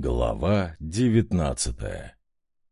Глава девятнадцатая.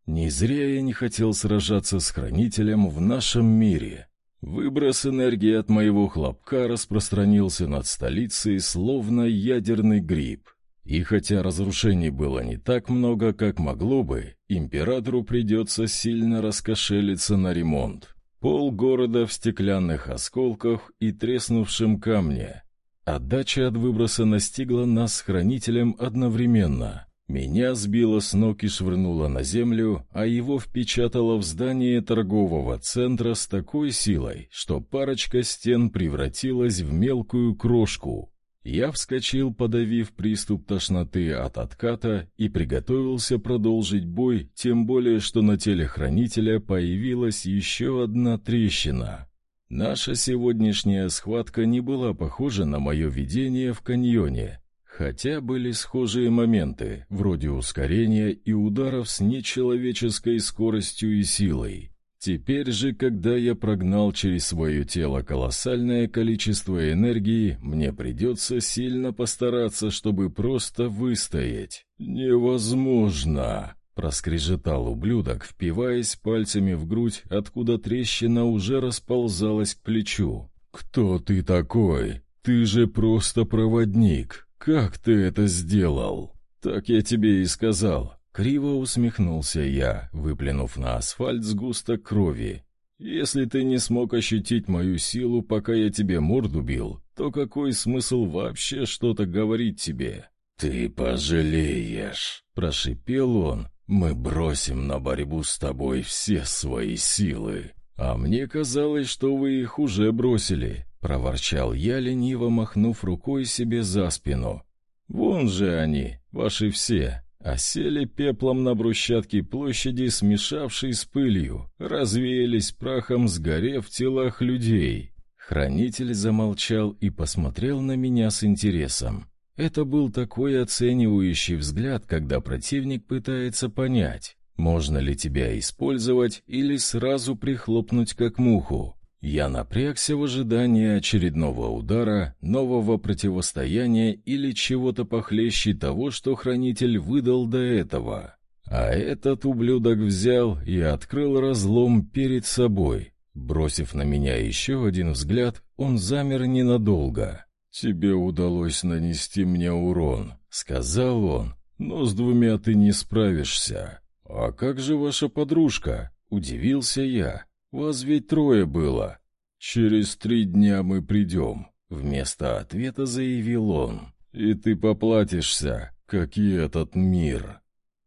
Не зря я не хотел сражаться с Хранителем в нашем мире. Выброс энергии от моего хлопка распространился над столицей, словно ядерный гриб. И хотя разрушений было не так много, как могло бы, императору придется сильно раскошелиться на ремонт. Пол города в стеклянных осколках и треснувшем камне. Отдача от выброса настигла нас с хранителем одновременно. Меня сбило с ног и швырнуло на землю, а его впечатало в здание торгового центра с такой силой, что парочка стен превратилась в мелкую крошку. Я вскочил, подавив приступ тошноты от отката, и приготовился продолжить бой, тем более, что на теле хранителя появилась еще одна трещина. Наша сегодняшняя схватка не была похожа на мое видение в каньоне, Хотя были схожие моменты, вроде ускорения и ударов с нечеловеческой скоростью и силой. Теперь же, когда я прогнал через свое тело колоссальное количество энергии, мне придется сильно постараться, чтобы просто выстоять. «Невозможно!» — проскрежетал ублюдок, впиваясь пальцами в грудь, откуда трещина уже расползалась к плечу. «Кто ты такой? Ты же просто проводник!» «Как ты это сделал?» «Так я тебе и сказал». Криво усмехнулся я, выплюнув на асфальт сгусток крови. «Если ты не смог ощутить мою силу, пока я тебе морду бил, то какой смысл вообще что-то говорить тебе?» «Ты пожалеешь», — прошипел он. «Мы бросим на борьбу с тобой все свои силы». «А мне казалось, что вы их уже бросили. — проворчал я, лениво махнув рукой себе за спину. «Вон же они, ваши все, осели пеплом на брусчатке площади, смешавшись с пылью, развеялись прахом, сгорев в телах людей». Хранитель замолчал и посмотрел на меня с интересом. Это был такой оценивающий взгляд, когда противник пытается понять, можно ли тебя использовать или сразу прихлопнуть как муху. Я напрягся в ожидании очередного удара, нового противостояния или чего-то похлеще того, что хранитель выдал до этого. А этот ублюдок взял и открыл разлом перед собой. Бросив на меня еще один взгляд, он замер ненадолго. «Тебе удалось нанести мне урон», — сказал он, — «но с двумя ты не справишься». «А как же ваша подружка?» — удивился я. «Вас ведь трое было». «Через три дня мы придем», — вместо ответа заявил он. «И ты поплатишься, как и этот мир».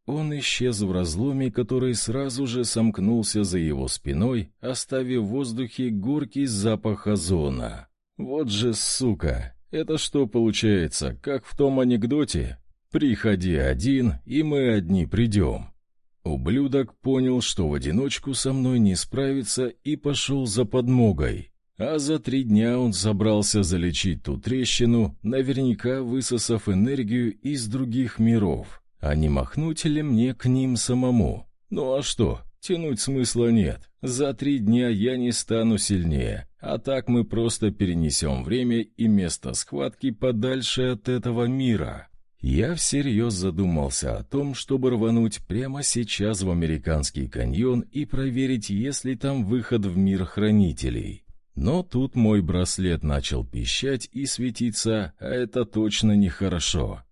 Он исчез в разломе, который сразу же сомкнулся за его спиной, оставив в воздухе горький запах озона. «Вот же сука! Это что получается, как в том анекдоте? Приходи один, и мы одни придем. Ублюдок понял, что в одиночку со мной не справится, и пошел за подмогой. А за три дня он собрался залечить ту трещину, наверняка высосав энергию из других миров. А не махнуть ли мне к ним самому? Ну а что, тянуть смысла нет. За три дня я не стану сильнее, а так мы просто перенесем время и место схватки подальше от этого мира. Я всерьез задумался о том, чтобы рвануть прямо сейчас в американский каньон и проверить, есть ли там выход в мир хранителей. Но тут мой браслет начал пищать и светиться, а это точно нехорошо.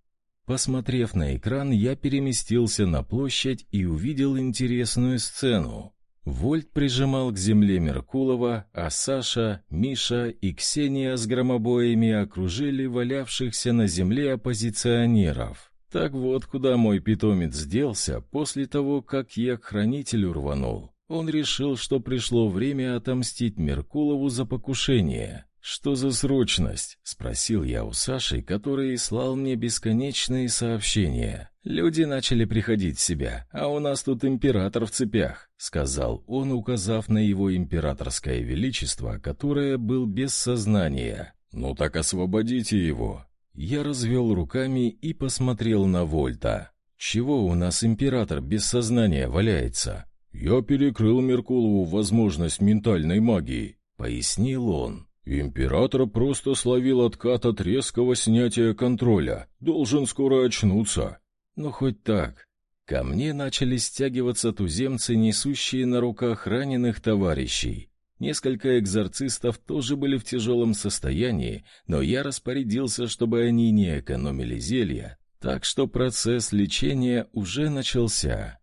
Посмотрев на экран, я переместился на площадь и увидел интересную сцену. Вольт прижимал к земле Меркулова, а Саша, Миша и Ксения с громобоями окружили валявшихся на земле оппозиционеров. Так вот, куда мой питомец делся после того, как я к хранителю рванул. Он решил, что пришло время отомстить Меркулову за покушение. «Что за срочность?» — спросил я у Саши, который слал мне бесконечные сообщения. «Люди начали приходить в себя, а у нас тут император в цепях», — сказал он, указав на его императорское величество, которое был без сознания. «Ну так освободите его». Я развел руками и посмотрел на Вольта. «Чего у нас император без сознания валяется?» «Я перекрыл Меркулову возможность ментальной магии», — пояснил он. Император просто словил откат от резкого снятия контроля. Должен скоро очнуться. Ну, хоть так. Ко мне начали стягиваться туземцы, несущие на руках раненых товарищей. Несколько экзорцистов тоже были в тяжелом состоянии, но я распорядился, чтобы они не экономили зелья, так что процесс лечения уже начался.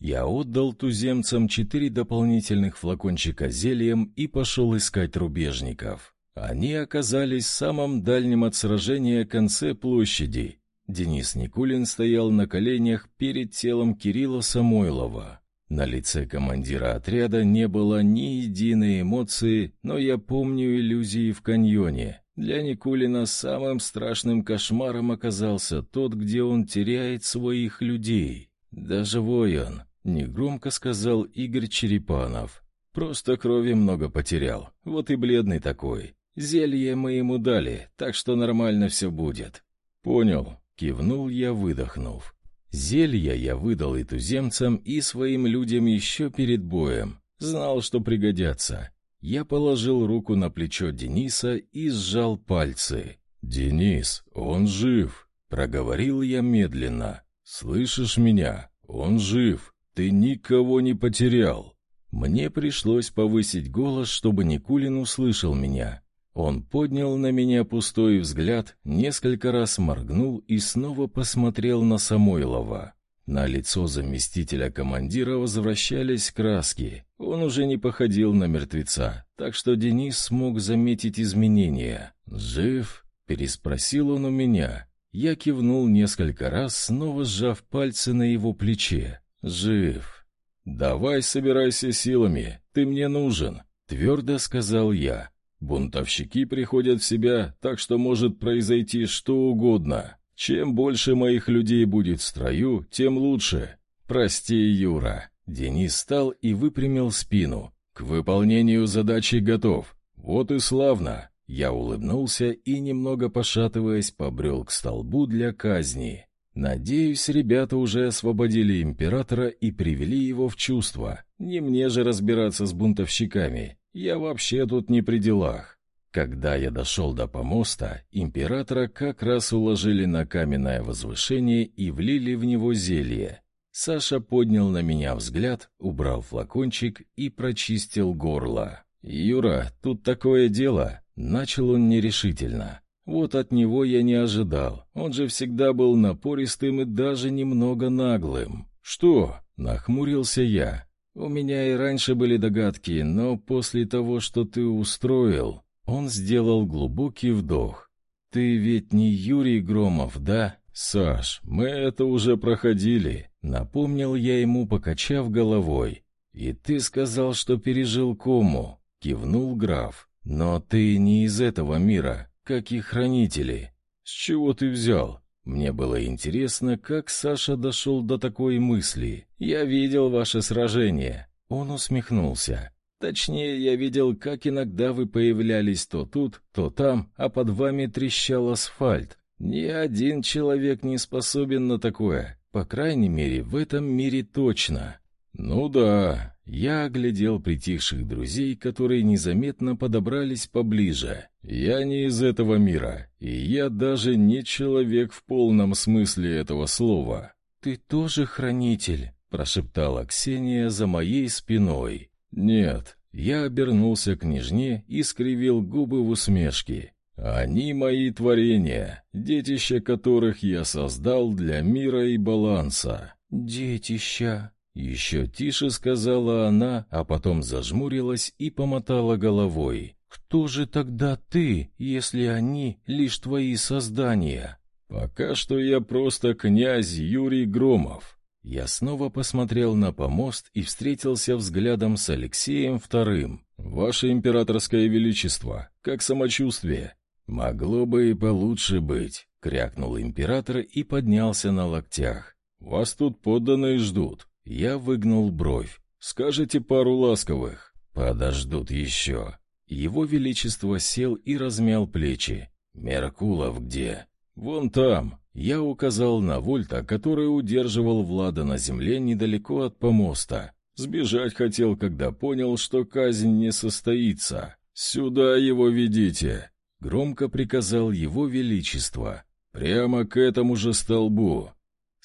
Я отдал туземцам четыре дополнительных флакончика зельем и пошел искать рубежников. Они оказались в самом дальнем от сражения конце площади. Денис Никулин стоял на коленях перед телом Кирилла Самойлова. На лице командира отряда не было ни единой эмоции, но я помню иллюзии в каньоне. Для Никулина самым страшным кошмаром оказался тот, где он теряет своих людей. «Да живой он», — негромко сказал Игорь Черепанов. «Просто крови много потерял, вот и бледный такой. Зелье мы ему дали, так что нормально все будет». «Понял», — кивнул я, выдохнув. Зелья я выдал и туземцам, и своим людям еще перед боем. Знал, что пригодятся. Я положил руку на плечо Дениса и сжал пальцы. «Денис, он жив!» — проговорил я медленно. «Слышишь меня? Он жив! Ты никого не потерял!» Мне пришлось повысить голос, чтобы Никулин услышал меня. Он поднял на меня пустой взгляд, несколько раз моргнул и снова посмотрел на Самойлова. На лицо заместителя командира возвращались краски. Он уже не походил на мертвеца, так что Денис смог заметить изменения. «Жив?» — переспросил он у меня. Я кивнул несколько раз, снова сжав пальцы на его плече. «Жив!» «Давай собирайся силами, ты мне нужен», — твердо сказал я. Бунтовщики приходят в себя, так что может произойти что угодно. Чем больше моих людей будет в строю, тем лучше. Прости, Юра. Денис встал и выпрямил спину. К выполнению задачи готов. Вот и славно. Я улыбнулся и, немного пошатываясь, побрел к столбу для казни. Надеюсь, ребята уже освободили императора и привели его в чувство. Не мне же разбираться с бунтовщиками. Я вообще тут не при делах. Когда я дошел до помоста, императора как раз уложили на каменное возвышение и влили в него зелье. Саша поднял на меня взгляд, убрал флакончик и прочистил горло. «Юра, тут такое дело», — начал он нерешительно. Вот от него я не ожидал. Он же всегда был напористым и даже немного наглым. «Что?» — нахмурился я. У меня и раньше были догадки, но после того, что ты устроил, он сделал глубокий вдох. Ты ведь не Юрий Громов, да? Саш, мы это уже проходили, напомнил я ему, покачав головой. И ты сказал, что пережил кому, кивнул граф. Но ты не из этого мира, как и хранители. С чего ты взял? Мне было интересно, как Саша дошел до такой мысли. «Я видел ваше сражение». Он усмехнулся. «Точнее, я видел, как иногда вы появлялись то тут, то там, а под вами трещал асфальт. Ни один человек не способен на такое. По крайней мере, в этом мире точно». «Ну да», я оглядел притихших друзей, которые незаметно подобрались поближе. Я не из этого мира, и я даже не человек в полном смысле этого слова. «Ты тоже хранитель?» — прошептала Ксения за моей спиной. «Нет». Я обернулся к княжне и скривил губы в усмешке. «Они мои творения, детища которых я создал для мира и баланса». «Детища», еще тише сказала она, а потом зажмурилась и помотала головой. «Кто же тогда ты, если они лишь твои создания?» «Пока что я просто князь Юрий Громов». Я снова посмотрел на помост и встретился взглядом с Алексеем Вторым. «Ваше императорское величество, как самочувствие?» «Могло бы и получше быть», — крякнул император и поднялся на локтях. «Вас тут подданные ждут. Я выгнул бровь. «Скажете пару ласковых?» «Подождут еще». Его Величество сел и размял плечи. «Меркулов где?» «Вон там». Я указал на Вольта, который удерживал Влада на земле недалеко от помоста. Сбежать хотел, когда понял, что казнь не состоится. «Сюда его ведите!» — громко приказал его Величество. «Прямо к этому же столбу.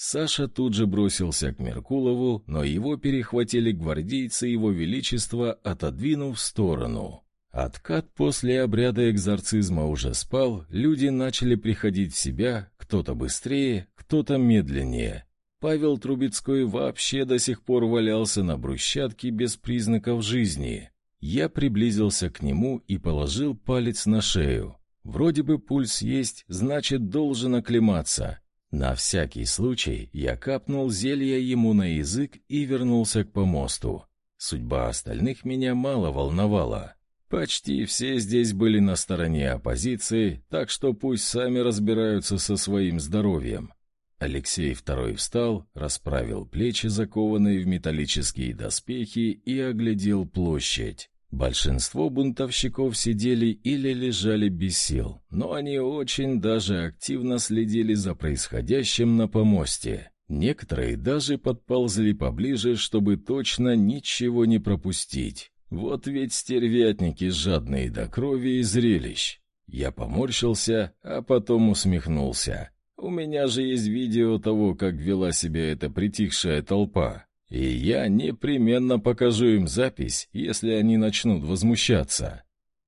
Саша тут же бросился к Меркулову, но его перехватили гвардейцы его величества, отодвинув в сторону. Откат после обряда экзорцизма уже спал, люди начали приходить в себя, кто-то быстрее, кто-то медленнее. Павел Трубецкой вообще до сих пор валялся на брусчатке без признаков жизни. Я приблизился к нему и положил палец на шею. Вроде бы пульс есть, значит, должен оклематься. На всякий случай я капнул зелье ему на язык и вернулся к помосту. Судьба остальных меня мало волновала. Почти все здесь были на стороне оппозиции, так что пусть сами разбираются со своим здоровьем. Алексей II встал, расправил плечи, закованные в металлические доспехи, и оглядел площадь. Большинство бунтовщиков сидели или лежали без сил, но они очень даже активно следили за происходящим на помосте. Некоторые даже подползли поближе, чтобы точно ничего не пропустить. Вот ведь стервятники жадные до крови и зрелищ. Я поморщился, а потом усмехнулся. У меня же есть видео того, как вела себя эта притихшая толпа. И я непременно покажу им запись, если они начнут возмущаться.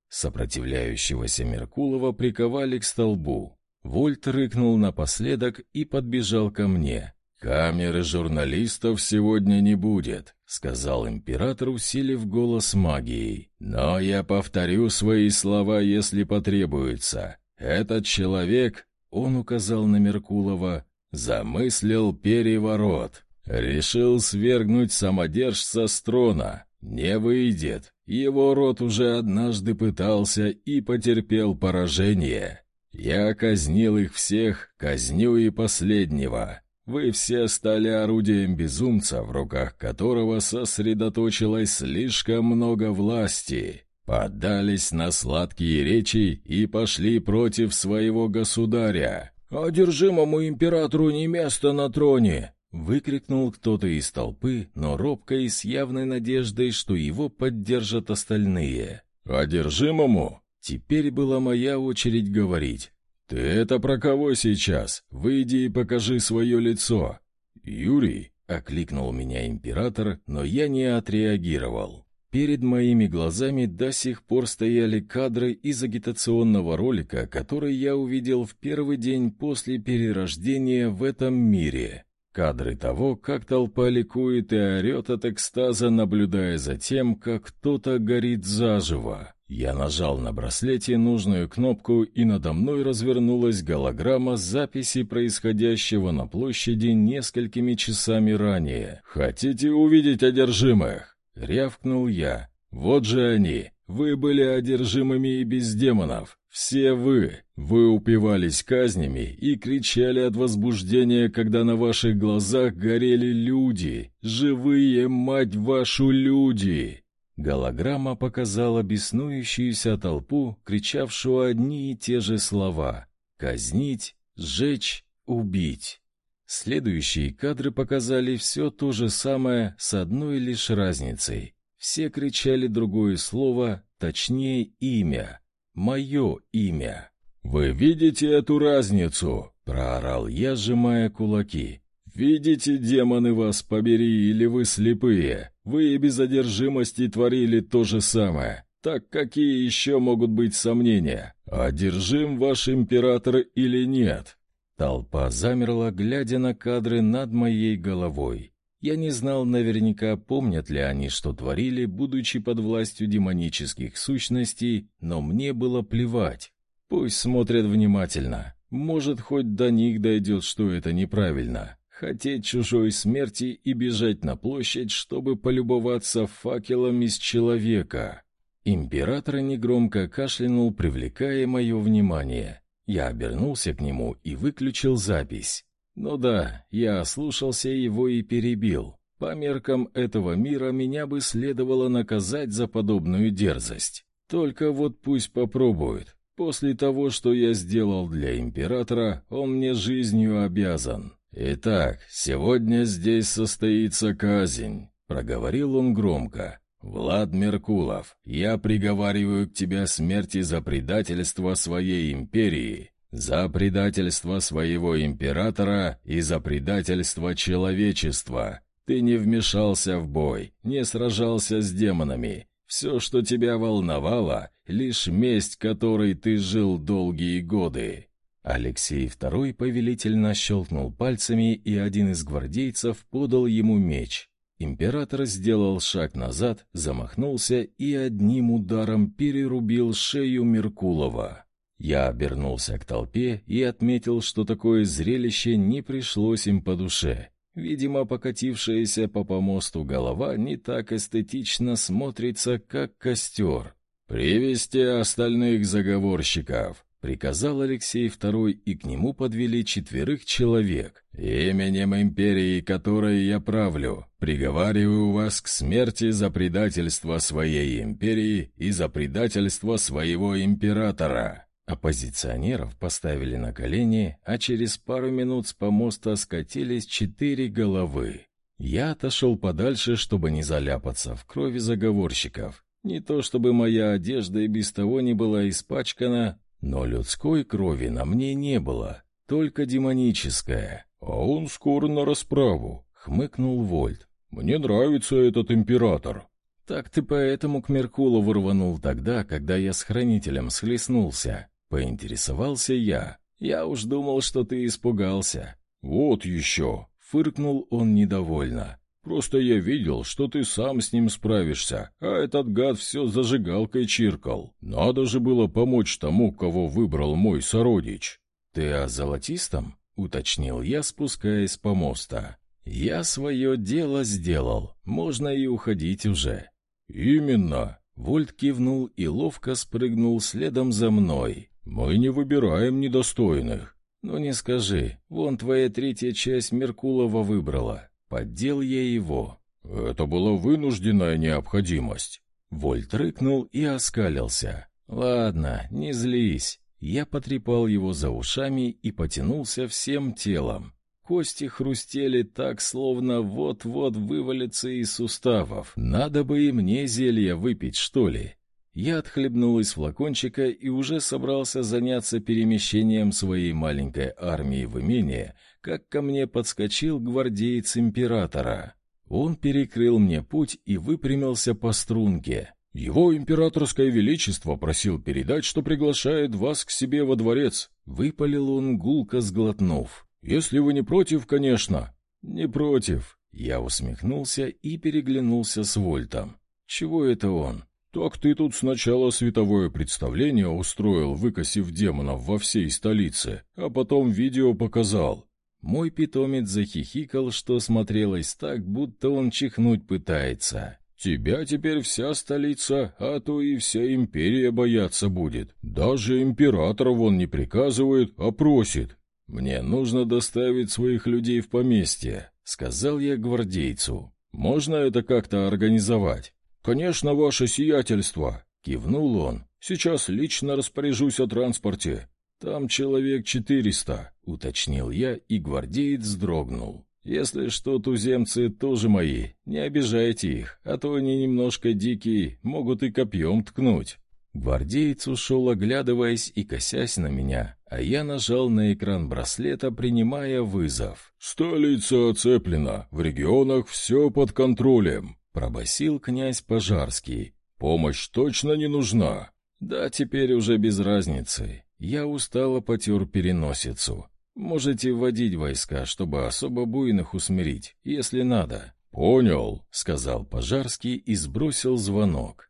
Сопротивляющегося Меркулова приковали к столбу. Вольт рыкнул напоследок и подбежал ко мне. «Камеры журналистов сегодня не будет», — сказал император, усилив голос магией. «Но я повторю свои слова, если потребуется. Этот человек, — он указал на Меркулова, — замыслил переворот. Решил свергнуть самодержца с трона. Не выйдет. Его род уже однажды пытался и потерпел поражение. Я казнил их всех, казню и последнего. Вы все стали орудием безумца, в руках которого сосредоточилось слишком много власти. Поддались на сладкие речи и пошли против своего государя. «Одержимому императору не место на троне!» Выкрикнул кто-то из толпы, но робко и с явной надеждой, что его поддержат остальные. «Одержимому?» Теперь была моя очередь говорить. «Ты это про кого сейчас? Выйди и покажи свое лицо!» «Юрий!» — окликнул меня император, но я не отреагировал. Перед моими глазами до сих пор стояли кадры из агитационного ролика, который я увидел в первый день после перерождения в этом мире. Кадры того, как толпа ликует и орет от экстаза, наблюдая за тем, как кто-то горит заживо. Я нажал на браслете нужную кнопку, и надо мной развернулась голограмма записи происходящего на площади несколькими часами ранее. «Хотите увидеть одержимых?» — рявкнул я. «Вот же они! Вы были одержимыми и без демонов. Все вы, вы упивались казнями и кричали от возбуждения, когда на ваших глазах горели люди, живые, мать вашу, люди!» Голограмма показала беснующуюся толпу, кричавшую одни и те же слова «казнить», «сжечь», «убить». Следующие кадры показали все то же самое с одной лишь разницей. Все кричали другое слово, точнее имя — мое имя. «Вы видите эту разницу?» — проорал я, сжимая кулаки. «Видите, демоны вас побери, или вы слепые? Вы и без одержимости творили то же самое. Так какие еще могут быть сомнения? Одержим ваш император или нет?» Толпа замерла, глядя на кадры над моей головой. Я не знал наверняка, помнят ли они, что творили, будучи под властью демонических сущностей, но мне было плевать. Пусть смотрят внимательно. Может, хоть до них дойдет, что это неправильно. Хотеть чужой смерти и бежать на площадь, чтобы полюбоваться факелом из человека. Император негромко кашлянул, привлекая мое внимание. Я обернулся к нему и выключил запись. Ну да, я слушался его и перебил. По меркам этого мира меня бы следовало наказать за подобную дерзость. Только вот пусть попробует. После того, что я сделал для императора, он мне жизнью обязан. Итак, сегодня здесь состоится казнь, проговорил он громко. Влад Меркулов, я приговариваю к тебе смерти за предательство своей империи За предательство своего императора и за предательство человечества. Ты не вмешался в бой, не сражался с демонами. Все, что тебя волновало, лишь месть, которой ты жил долгие годы. Алексей II повелительно щелкнул пальцами, и один из гвардейцев подал ему меч. Император сделал шаг назад, замахнулся и одним ударом перерубил шею Меркулова. Я обернулся к толпе и отметил, что такое зрелище не пришлось им по душе. Видимо, покатившаяся по помосту голова не так эстетично смотрится, как костер. «Привести остальных заговорщиков», приказал Алексей II, и к нему подвели четверых человек. «Именем империи, которой я правлю, приговариваю вас к смерти за предательство своей империи и за предательство своего императора». Оппозиционеров поставили на колени, а через пару минут с помоста скатились четыре головы. Я отошел подальше, чтобы не заляпаться в крови заговорщиков. Не то чтобы моя одежда и без того не была испачкана, но людской крови на мне не было, только демоническая. «А он скоро на расправу», — хмыкнул Вольт. «Мне нравится этот император». «Так ты поэтому к Меркулову рванул тогда, когда я с хранителем схлестнулся?» — поинтересовался я. «Я уж думал, что ты испугался». «Вот еще!» — фыркнул он недовольно. Просто я видел, что ты сам с ним справишься, а этот гад все зажигалкой чиркал. Надо же было помочь тому, кого выбрал мой сородич». «Ты о золотистом?» — уточнил я, спускаясь с помоста. «Я свое дело сделал, можно и уходить уже». «Именно!» — Вольт кивнул и ловко спрыгнул следом за мной. «Мы не выбираем недостойных». «Ну не скажи, вон твоя третья часть Меркулова выбрала. Поддел я его. Это была вынужденная необходимость. Вольт рыкнул и оскалился. Ладно, не злись. Я потрепал его за ушами и потянулся всем телом. Кости хрустели так, словно вот-вот вывалятся из суставов. Надо бы и мне зелье выпить, что ли. Я отхлебнул из флакончика и уже собрался заняться перемещением своей маленькой армии в имение, как ко мне подскочил гвардеец императора. Он перекрыл мне путь и выпрямился по струнке. «Его императорское величество просил передать, что приглашает вас к себе во дворец», — выпалил он, гулко сглотнув. «Если вы не против, конечно». «Не против». Я усмехнулся и переглянулся с Вольтом. «Чего это он?» «Так ты тут сначала световое представление устроил, выкосив демонов во всей столице, а потом видео показал». Мой питомец захихикал, что смотрелось так, будто он чихнуть пытается. «Тебя теперь вся столица, а то и вся империя бояться будет. Даже император вон не приказывает, а просит. Мне нужно доставить своих людей в поместье», — сказал я гвардейцу. «Можно это как-то организовать?» «Конечно, ваше сиятельство!» — кивнул он. «Сейчас лично распоряжусь о транспорте. Там человек четыреста», — уточнил я, и гвардеец вздрогнул. «Если что, туземцы тоже мои, не обижайте их, а то они немножко дикие, могут и копьем ткнуть». Гвардеец ушел, оглядываясь и косясь на меня, а я нажал на экран браслета, принимая вызов. «Столица оцеплена, в регионах все под контролем. Пробасил князь Пожарский. «Помощь точно не нужна?» «Да, теперь уже без разницы. Я устало потер переносицу. Можете вводить войска, чтобы особо буйных усмирить, если надо». «Понял», — сказал Пожарский и сбросил звонок.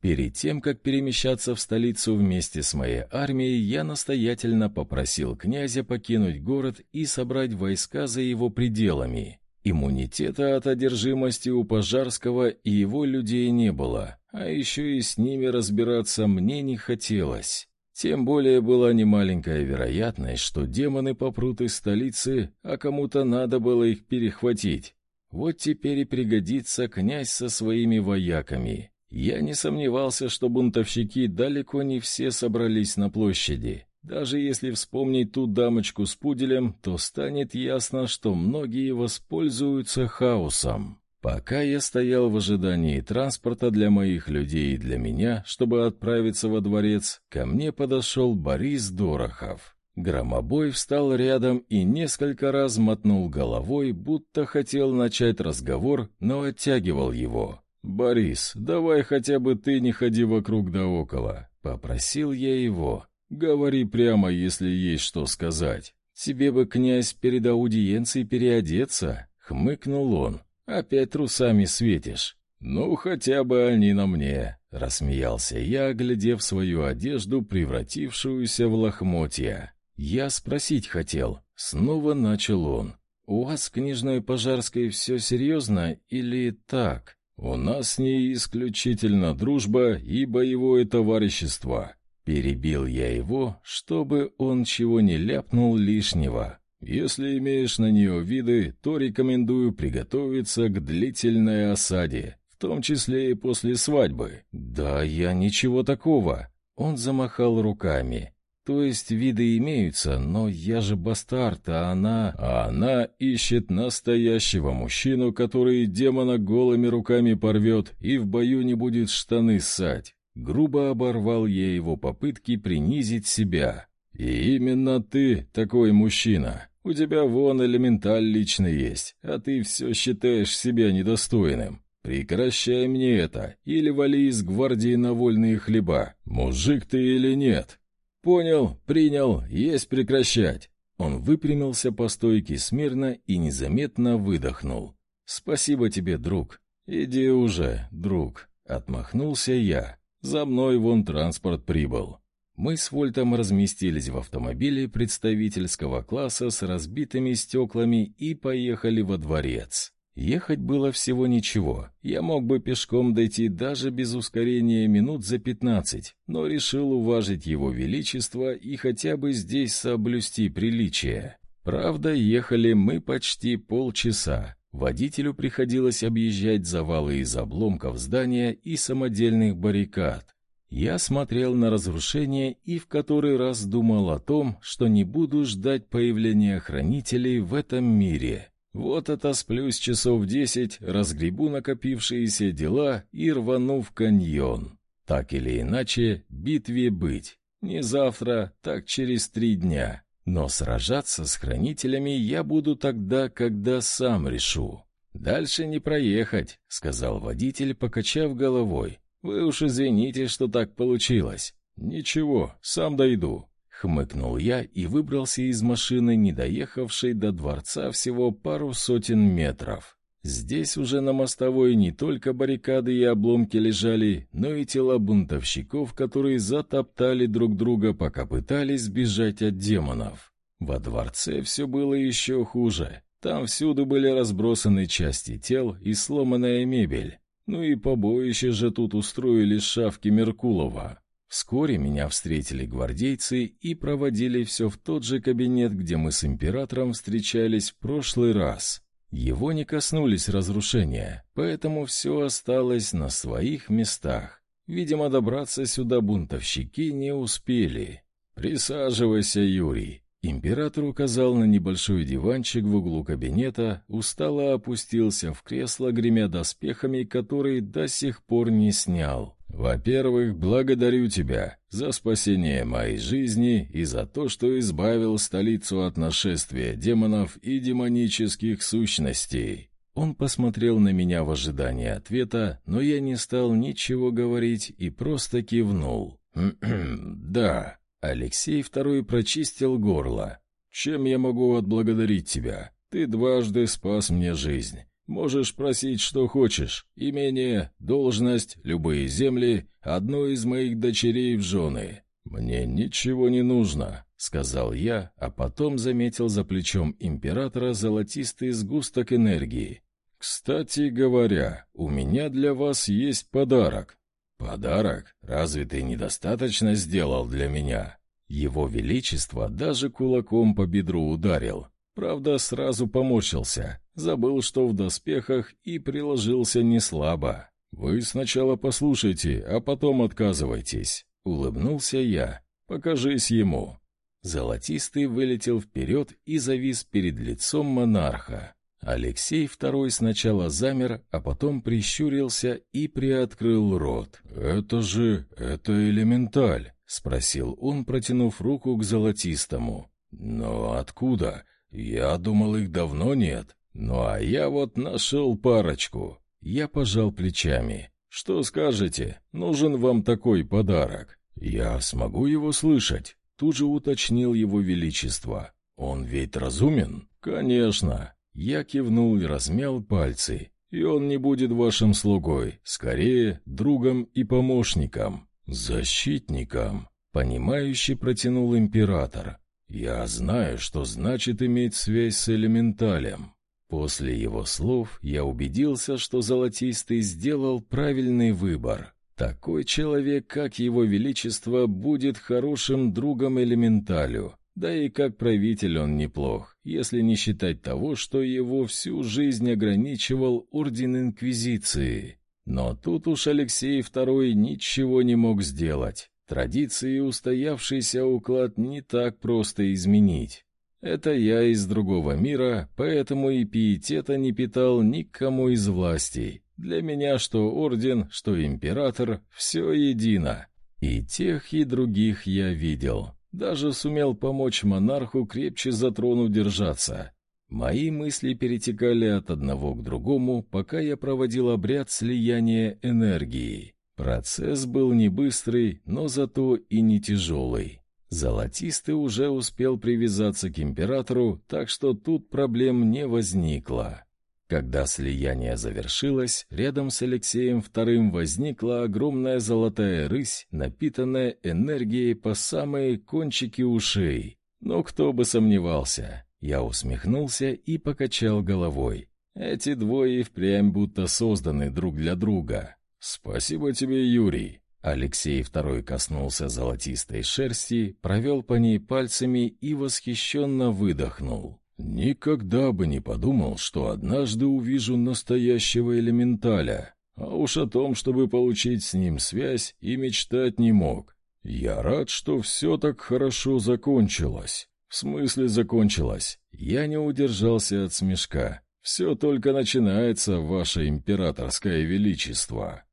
Перед тем, как перемещаться в столицу вместе с моей армией, я настоятельно попросил князя покинуть город и собрать войска за его пределами. Иммунитета от одержимости у Пожарского и его людей не было, а еще и с ними разбираться мне не хотелось. Тем более была немаленькая вероятность, что демоны попрут из столицы, а кому-то надо было их перехватить. Вот теперь и пригодится князь со своими вояками. Я не сомневался, что бунтовщики далеко не все собрались на площади. Даже если вспомнить ту дамочку с пуделем, то станет ясно, что многие воспользуются хаосом. Пока я стоял в ожидании транспорта для моих людей и для меня, чтобы отправиться во дворец, ко мне подошел Борис Дорохов. Громобой встал рядом и несколько раз мотнул головой, будто хотел начать разговор, но оттягивал его. «Борис, давай хотя бы ты не ходи вокруг да около», — попросил я его. «Говори прямо, если есть что сказать». «Тебе бы, князь, перед аудиенцией переодеться», — хмыкнул он. «Опять трусами светишь». «Ну, хотя бы они на мне», — рассмеялся я, оглядев свою одежду, превратившуюся в лохмотья. «Я спросить хотел». Снова начал он. «У вас с княжной Пожарской все серьезно или так?» «У нас с ней исключительно дружба и боевое товарищество». Перебил я его, чтобы он чего не ляпнул лишнего. «Если имеешь на нее виды, то рекомендую приготовиться к длительной осаде, в том числе и после свадьбы». «Да я ничего такого». Он замахал руками. То есть виды имеются, но я же бастард, а она... А она ищет настоящего мужчину, который демона голыми руками порвет и в бою не будет штаны ссать. Грубо оборвал я его попытки принизить себя. И именно ты такой мужчина. У тебя вон элементаль лично есть, а ты все считаешь себя недостойным. Прекращай мне это, или вали из гвардии на вольные хлеба. Мужик ты или нет? «Понял, принял, есть прекращать». Он выпрямился по стойке смирно и незаметно выдохнул. «Спасибо тебе, друг». «Иди уже, друг», — отмахнулся я. «За мной вон транспорт прибыл». Мы с Вольтом разместились в автомобиле представительского класса с разбитыми стеклами и поехали во дворец. Ехать было всего ничего. Я мог бы пешком дойти даже без ускорения минут за пятнадцать, но решил уважить его величество и хотя бы здесь соблюсти приличие. Правда, ехали мы почти полчаса. Водителю приходилось объезжать завалы из обломков здания и самодельных баррикад. Я смотрел на разрушение и в который раз думал о том, что не буду ждать появления хранителей в этом мире. Вот это сплюсь часов десять, разгребу накопившиеся дела и рвану в каньон. Так или иначе, битве быть. Не завтра, так через три дня. Но сражаться с хранителями я буду тогда, когда сам решу. «Дальше не проехать», — сказал водитель, покачав головой. «Вы уж извините, что так получилось». «Ничего, сам дойду». Хмыкнул я и выбрался из машины, не доехавшей до дворца всего пару сотен метров. Здесь уже на мостовой не только баррикады и обломки лежали, но и тела бунтовщиков, которые затоптали друг друга, пока пытались сбежать от демонов. Во дворце все было еще хуже. Там всюду были разбросаны части тел и сломанная мебель. Ну и побоище же тут устроили шавки Меркулова. Вскоре меня встретили гвардейцы и проводили все в тот же кабинет, где мы с императором встречались в прошлый раз. Его не коснулись разрушения, поэтому все осталось на своих местах. Видимо, добраться сюда бунтовщики не успели. «Присаживайся, Юрий», Император указал на небольшой диванчик в углу кабинета, устало опустился в кресло, гремя доспехами, которые до сих пор не снял. «Во-первых, благодарю тебя за спасение моей жизни и за то, что избавил столицу от нашествия демонов и демонических сущностей». Он посмотрел на меня в ожидании ответа, но я не стал ничего говорить и просто кивнул. «Да». Алексей второй прочистил горло. «Чем я могу отблагодарить тебя? Ты дважды спас мне жизнь. Можешь просить, что хочешь. Имение, должность, любые земли, одну из моих дочерей в жены. Мне ничего не нужно», — сказал я, а потом заметил за плечом императора золотистый сгусток энергии. «Кстати говоря, у меня для вас есть подарок». «Подарок? Разве ты недостаточно сделал для меня?» Его Величество даже кулаком по бедру ударил. Правда, сразу поморщился, забыл, что в доспехах, и приложился неслабо. «Вы сначала послушайте, а потом отказывайтесь», — улыбнулся я. «Покажись ему». Золотистый вылетел вперед и завис перед лицом монарха. Алексей II сначала замер, а потом прищурился и приоткрыл рот. «Это же... это элементаль», — спросил он, протянув руку к золотистому. «Но откуда? Я думал, их давно нет. Ну а я вот нашел парочку». Я пожал плечами. «Что скажете? Нужен вам такой подарок?» «Я смогу его слышать?» Тут же уточнил его величество. «Он ведь разумен?» «Конечно». Я кивнул и размял пальцы. «И он не будет вашим слугой, скорее, другом и помощником, защитником», — понимающе протянул император. «Я знаю, что значит иметь связь с элементалем». После его слов я убедился, что Золотистый сделал правильный выбор. Такой человек, как его величество, будет хорошим другом элементалю. Да и как правитель он неплох, если не считать того, что его всю жизнь ограничивал Орден Инквизиции. Но тут уж Алексей II ничего не мог сделать. Традиции и устоявшийся уклад не так просто изменить. Это я из другого мира, поэтому и пиетета не питал никому из властей. Для меня что орден, что император — все едино. И тех, и других я видел. Даже сумел помочь монарху крепче за трон удержаться. Мои мысли перетекали от одного к другому, пока я проводил обряд слияния энергии. Процесс был не быстрый, но зато и не тяжелый. Золотистый уже успел привязаться к императору, так что тут проблем не возникло. Когда слияние завершилось, рядом с Алексеем II возникла огромная золотая рысь, напитанная энергией по самые кончики ушей. Но кто бы сомневался. Я усмехнулся и покачал головой. Эти двое впрямь будто созданы друг для друга. Спасибо тебе, Юрий. Алексей II коснулся золотистой шерсти, провел по ней пальцами и восхищенно выдохнул. Никогда бы не подумал, что однажды увижу настоящего элементаля, а уж о том, чтобы получить с ним связь, и мечтать не мог. Я рад, что все так хорошо закончилось. В смысле закончилось? Я не удержался от смешка. Все только начинается, ваше императорское величество.